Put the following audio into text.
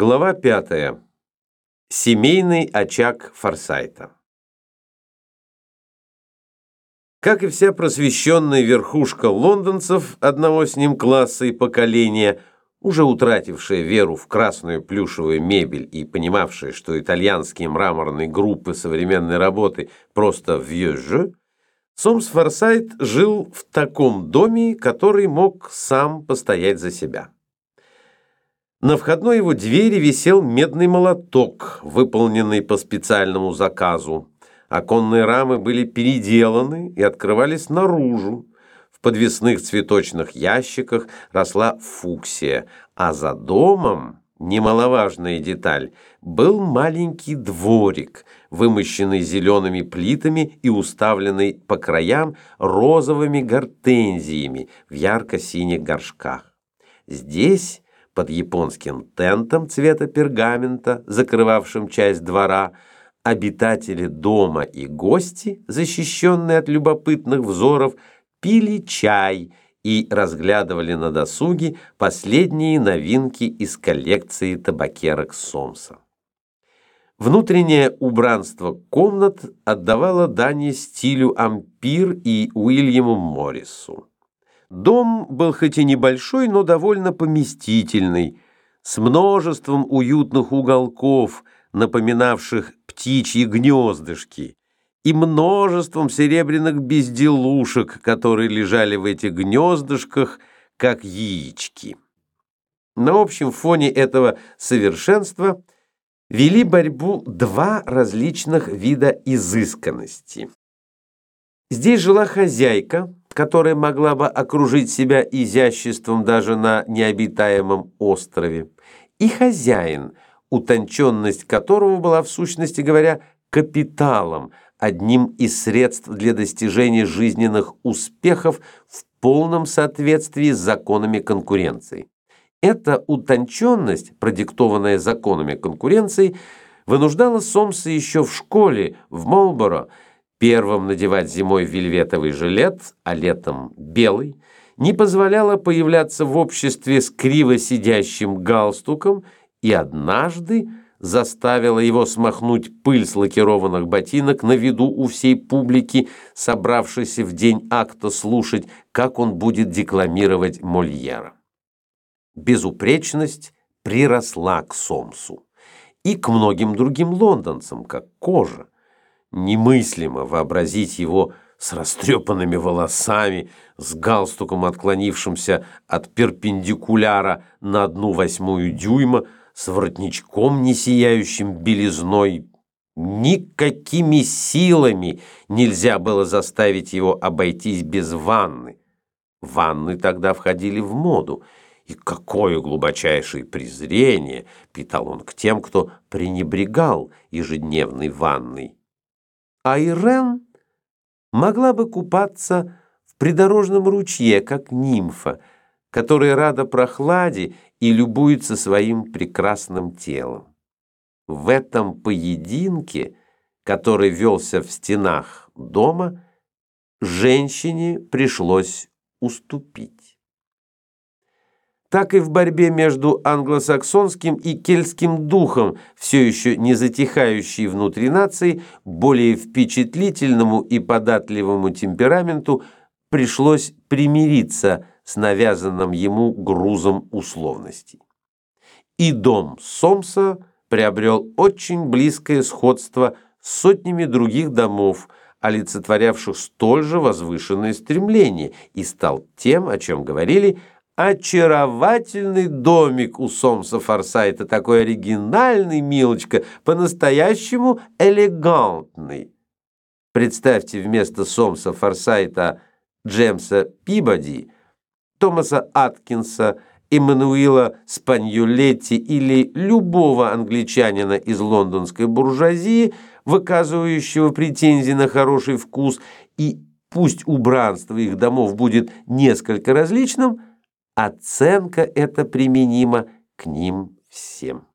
Глава пятая. Семейный очаг Форсайта. Как и вся просвещенная верхушка лондонцев одного с ним класса и поколения, уже утратившая веру в красную плюшевую мебель и понимавшая, что итальянские мраморные группы современной работы просто вьежжи, Сомс Форсайт жил в таком доме, который мог сам постоять за себя. На входной его двери висел медный молоток, выполненный по специальному заказу. Оконные рамы были переделаны и открывались наружу. В подвесных цветочных ящиках росла фуксия, а за домом, немаловажная деталь, был маленький дворик, вымощенный зелеными плитами и уставленный по краям розовыми гортензиями в ярко-синих горшках. Здесь под японским тентом цвета пергамента, закрывавшим часть двора, обитатели дома и гости, защищенные от любопытных взоров, пили чай и разглядывали на досуге последние новинки из коллекции табакерок Сомса. Внутреннее убранство комнат отдавало дани стилю ампир и Уильяму Моррису. Дом был хоть и небольшой, но довольно поместительный, с множеством уютных уголков, напоминавших птичьи гнездышки, и множеством серебряных безделушек, которые лежали в этих гнездышках, как яички. На общем фоне этого совершенства вели борьбу два различных вида изысканности. Здесь жила хозяйка, которая могла бы окружить себя изяществом даже на необитаемом острове, и хозяин, утонченность которого была в сущности говоря капиталом, одним из средств для достижения жизненных успехов в полном соответствии с законами конкуренции. Эта утонченность, продиктованная законами конкуренции, вынуждала Сомса еще в школе в Молборо первым надевать зимой вельветовый жилет, а летом белый, не позволяла появляться в обществе с криво сидящим галстуком и однажды заставила его смахнуть пыль с лакированных ботинок на виду у всей публики, собравшейся в день акта слушать, как он будет декламировать Мольера. Безупречность приросла к Сомсу и к многим другим лондонцам, как кожа. Немыслимо вообразить его с растрепанными волосами, с галстуком, отклонившимся от перпендикуляра на одну восьмую дюйма, с воротничком, не сияющим белизной. Никакими силами нельзя было заставить его обойтись без ванны. Ванны тогда входили в моду, и какое глубочайшее презрение питал он к тем, кто пренебрегал ежедневной ванной а Ирен могла бы купаться в придорожном ручье, как нимфа, которая рада прохладе и любуется своим прекрасным телом. В этом поединке, который велся в стенах дома, женщине пришлось уступить так и в борьбе между англосаксонским и кельтским духом, все еще не затихающей внутри нации, более впечатлительному и податливому темпераменту пришлось примириться с навязанным ему грузом условностей. И дом Сомса приобрел очень близкое сходство с сотнями других домов, олицетворявших столь же возвышенные стремления, и стал тем, о чем говорили – очаровательный домик у Сомса Форсайта, такой оригинальный, милочка, по-настоящему элегантный. Представьте вместо Сомса Форсайта Джемса Пибоди, Томаса Аткинса, Эммануила Спаньюлетти или любого англичанина из лондонской буржуазии, выказывающего претензии на хороший вкус, и пусть убранство их домов будет несколько различным – оценка эта применима к ним всем.